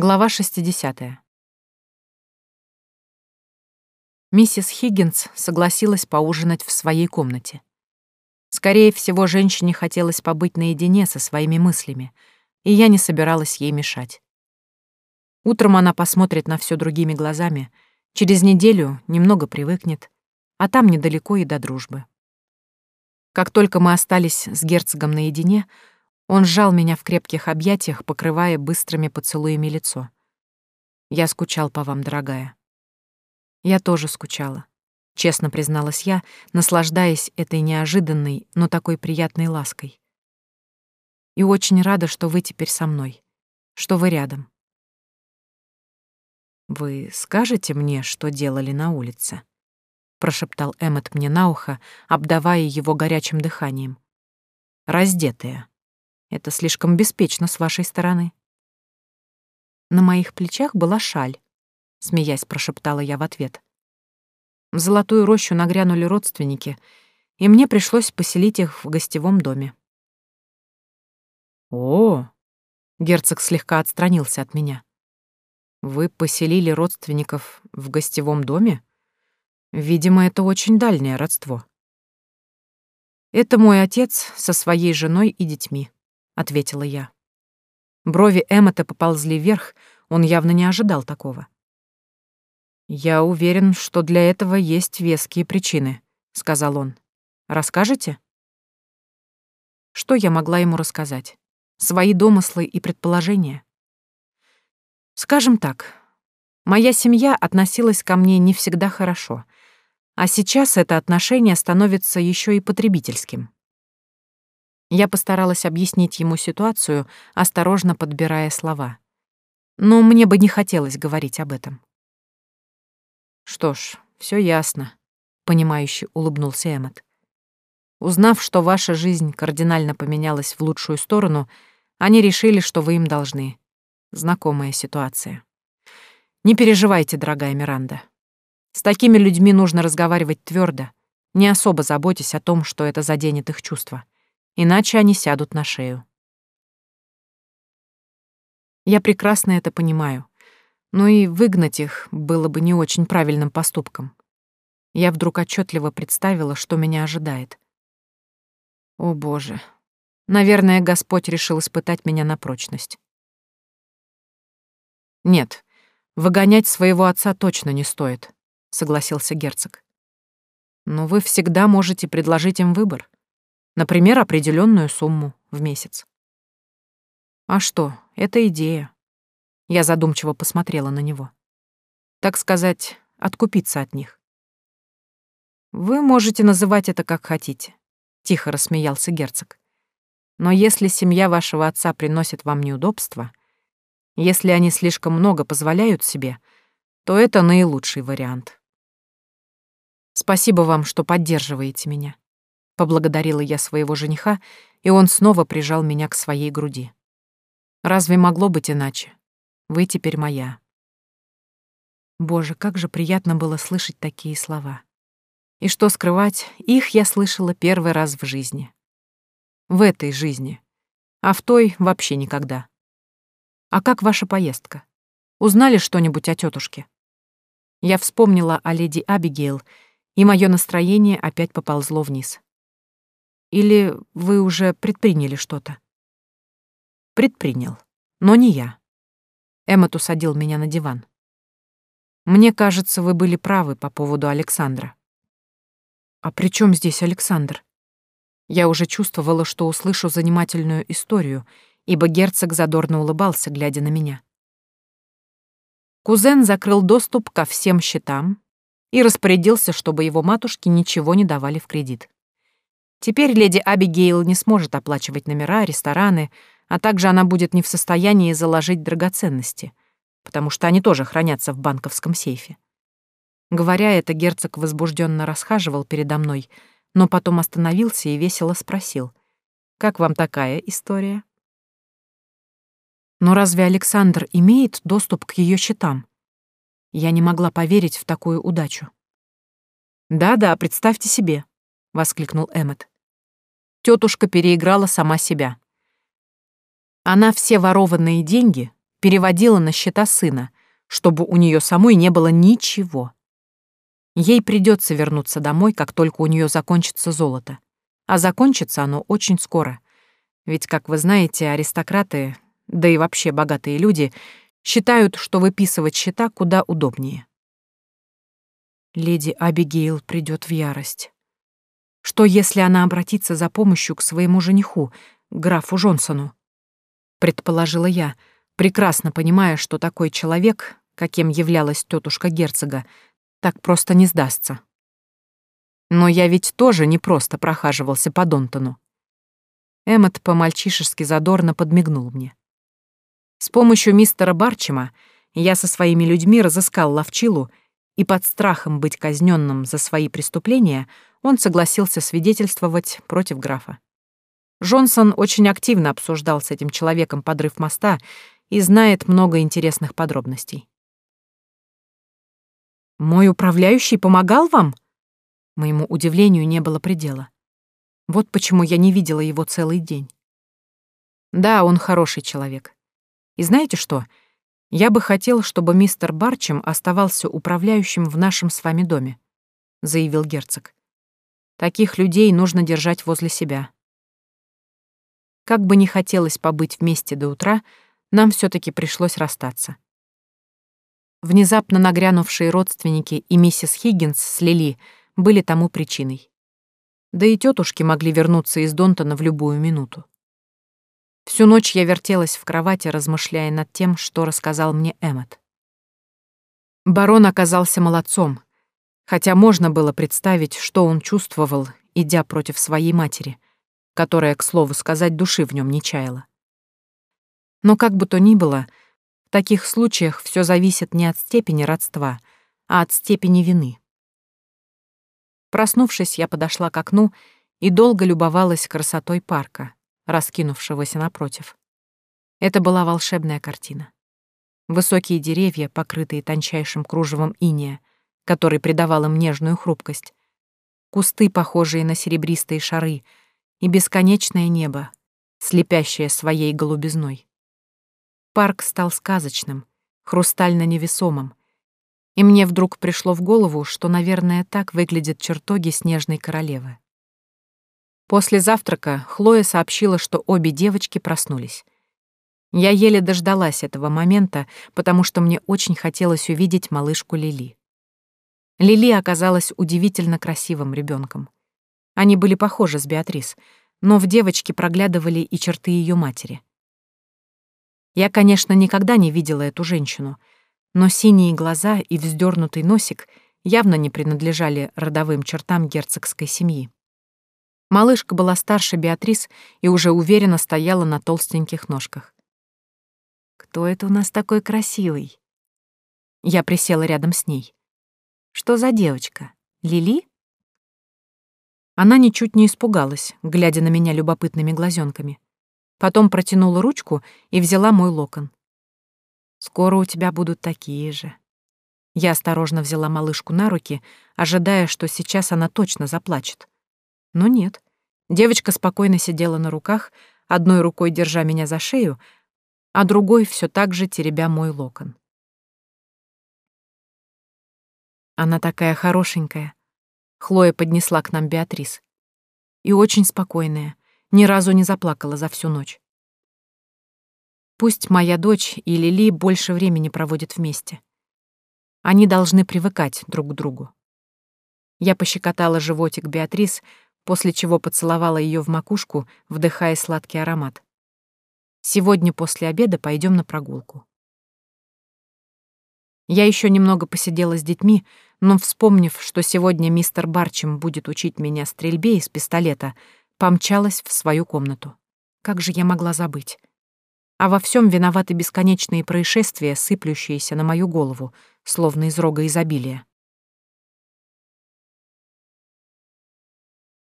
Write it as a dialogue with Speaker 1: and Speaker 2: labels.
Speaker 1: Глава 60. Миссис Хиггинс согласилась поужинать в своей комнате. Скорее всего, женщине хотелось побыть наедине со своими мыслями, и я не собиралась ей мешать. Утром она посмотрит на все другими глазами, через неделю немного привыкнет, а там недалеко и до дружбы. Как только мы остались с герцогом наедине, он сжал меня в крепких объятиях, покрывая быстрыми поцелуями лицо. «Я скучал по вам, дорогая». «Я тоже скучала», — честно призналась я, наслаждаясь этой неожиданной, но такой приятной лаской. «И очень рада, что вы теперь со мной, что вы рядом». «Вы скажете мне, что делали на улице?» — прошептал Эммет мне на ухо, обдавая его горячим дыханием. «Раздетые». Это слишком беспечно с вашей стороны. На моих плечах была шаль, смеясь, прошептала я в ответ. В золотую рощу нагрянули родственники, и мне пришлось поселить их в гостевом доме. О, герцог слегка отстранился от меня. Вы поселили родственников в гостевом доме? Видимо, это очень дальнее родство. Это мой отец со своей женой и детьми ответила я. Брови Эммета поползли вверх, он явно не ожидал такого. «Я уверен, что для этого есть веские причины», — сказал он. «Расскажете?» Что я могла ему рассказать? Свои домыслы и предположения? Скажем так, моя семья относилась ко мне не всегда хорошо, а сейчас это отношение становится еще и потребительским. Я постаралась объяснить ему ситуацию, осторожно подбирая слова. Но мне бы не хотелось говорить об этом. «Что ж, все ясно», — понимающе улыбнулся Эммет. «Узнав, что ваша жизнь кардинально поменялась в лучшую сторону, они решили, что вы им должны. Знакомая ситуация. Не переживайте, дорогая Миранда. С такими людьми нужно разговаривать твердо, не особо заботясь о том, что это заденет их чувства иначе они сядут на шею. Я прекрасно это понимаю, но и выгнать их было бы не очень правильным поступком. Я вдруг отчетливо представила, что меня ожидает. О, Боже. Наверное, Господь решил испытать меня на прочность. Нет, выгонять своего отца точно не стоит, согласился герцог. Но вы всегда можете предложить им выбор. Например, определенную сумму в месяц. А что, это идея. Я задумчиво посмотрела на него. Так сказать, откупиться от них. Вы можете называть это как хотите, тихо рассмеялся герцог. Но если семья вашего отца приносит вам неудобства, если они слишком много позволяют себе, то это наилучший вариант. Спасибо вам, что поддерживаете меня. Поблагодарила я своего жениха, и он снова прижал меня к своей груди. Разве могло быть иначе? Вы теперь моя. Боже, как же приятно было слышать такие слова. И что скрывать, их я слышала первый раз в жизни. В этой жизни. А в той вообще никогда. А как ваша поездка? Узнали что-нибудь о тетушке? Я вспомнила о леди Абигейл, и мое настроение опять поползло вниз. Или вы уже предприняли что-то? Предпринял, но не я. Эммот усадил меня на диван. Мне кажется, вы были правы по поводу Александра. А при чем здесь Александр? Я уже чувствовала, что услышу занимательную историю, ибо герцог задорно улыбался, глядя на меня. Кузен закрыл доступ ко всем счетам и распорядился, чтобы его матушке ничего не давали в кредит. Теперь леди Абигейл не сможет оплачивать номера, рестораны, а также она будет не в состоянии заложить драгоценности, потому что они тоже хранятся в банковском сейфе. Говоря это, герцог возбужденно расхаживал передо мной, но потом остановился и весело спросил, «Как вам такая история?» Но разве Александр имеет доступ к ее счетам? Я не могла поверить в такую удачу. «Да-да, представьте себе», — воскликнул Эммет. Тетушка переиграла сама себя. Она все ворованные деньги, переводила на счета сына, чтобы у нее самой не было ничего. Ей придется вернуться домой, как только у нее закончится золото. А закончится оно очень скоро. Ведь, как вы знаете, аристократы, да и вообще богатые люди, считают, что выписывать счета куда удобнее. Леди Абигейл придет в ярость. Что, если она обратится за помощью к своему жениху, графу Джонсону? Предположила я, прекрасно понимая, что такой человек, каким являлась тетушка герцога, так просто не сдастся. Но я ведь тоже не просто прохаживался по Донтону. Эммот по-мальчишески задорно подмигнул мне. С помощью мистера Барчима я со своими людьми разыскал ловчилу, и под страхом быть казненным за свои преступления он согласился свидетельствовать против графа. Джонсон очень активно обсуждал с этим человеком подрыв моста и знает много интересных подробностей. «Мой управляющий помогал вам?» Моему удивлению не было предела. Вот почему я не видела его целый день. Да, он хороший человек. И знаете что? Я бы хотел, чтобы мистер Барчем оставался управляющим в нашем с вами доме, заявил герцог. Таких людей нужно держать возле себя. Как бы ни хотелось побыть вместе до утра, нам все таки пришлось расстаться. Внезапно нагрянувшие родственники и миссис Хиггинс с Лили были тому причиной. Да и тетушки могли вернуться из Донтона в любую минуту. Всю ночь я вертелась в кровати, размышляя над тем, что рассказал мне Эммет. Барон оказался молодцом, хотя можно было представить, что он чувствовал, идя против своей матери, которая, к слову сказать, души в нем не чаяла. Но как бы то ни было, в таких случаях все зависит не от степени родства, а от степени вины. Проснувшись, я подошла к окну и долго любовалась красотой парка, раскинувшегося напротив. Это была волшебная картина. Высокие деревья, покрытые тончайшим кружевом иния, который придавал им нежную хрупкость, кусты, похожие на серебристые шары, и бесконечное небо, слепящее своей голубизной. Парк стал сказочным, хрустально-невесомым, и мне вдруг пришло в голову, что, наверное, так выглядят чертоги снежной королевы. После завтрака Хлоя сообщила, что обе девочки проснулись. Я еле дождалась этого момента, потому что мне очень хотелось увидеть малышку Лили. Лили оказалась удивительно красивым ребенком. Они были похожи с Беатрис, но в девочке проглядывали и черты ее матери. Я, конечно, никогда не видела эту женщину, но синие глаза и вздернутый носик явно не принадлежали родовым чертам герцогской семьи. Малышка была старше Беатрис и уже уверенно стояла на толстеньких ножках. «Кто это у нас такой красивый?» Я присела рядом с ней. «Что за девочка? Лили?» Она ничуть не испугалась, глядя на меня любопытными глазенками. Потом протянула ручку и взяла мой локон. «Скоро у тебя будут такие же». Я осторожно взяла малышку на руки, ожидая, что сейчас она точно заплачет. Но нет. Девочка спокойно сидела на руках, одной рукой держа меня за шею, а другой все так же теребя мой локон. Она такая хорошенькая. Хлоя поднесла к нам Беатрис. И очень спокойная ни разу не заплакала за всю ночь. Пусть моя дочь и Лили больше времени проводят вместе. Они должны привыкать друг к другу. Я пощекотала животик Беатрис, после чего поцеловала ее в макушку, вдыхая сладкий аромат. Сегодня после обеда пойдем на прогулку. Я еще немного посидела с детьми, но, вспомнив, что сегодня мистер Барчем будет учить меня стрельбе из пистолета, помчалась в свою комнату. Как же я могла забыть? А во всем виноваты бесконечные происшествия, сыплющиеся на мою голову, словно из рога изобилия.